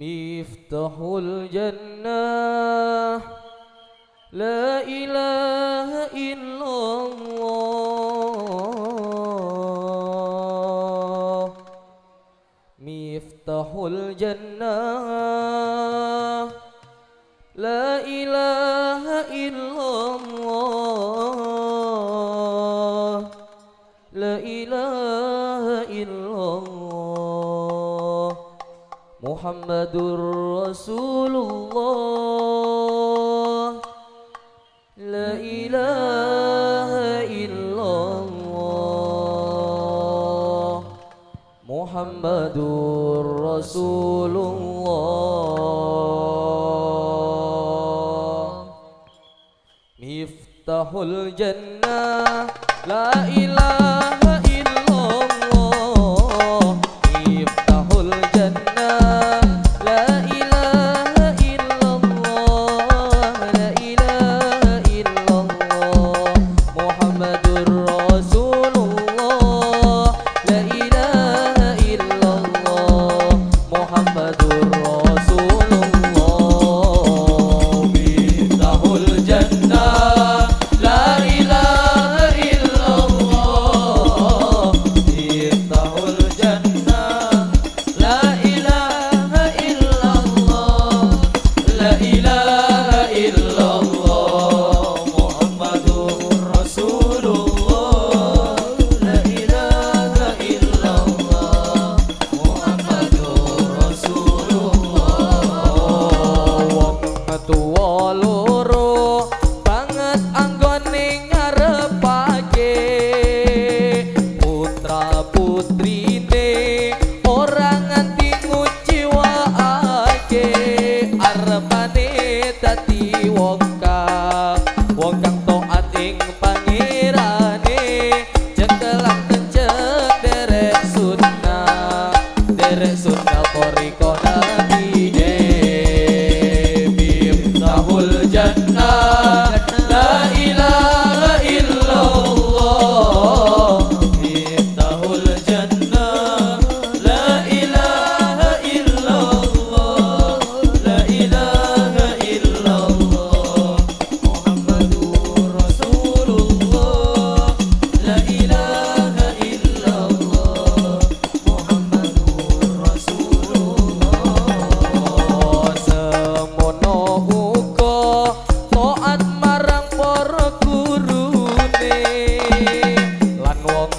مفتاح الجنة. لا إله إلا الله. مفتاح الجنة. لا إله إلا الله. لا إله محمد رسول الله. لا إله إلا الله. محمد رسول الله. مفتاح الجنة. لا إله loro banget anggon ning ngarepake. Putra putri ne orang nganti nguciwake arepane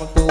I'm a cool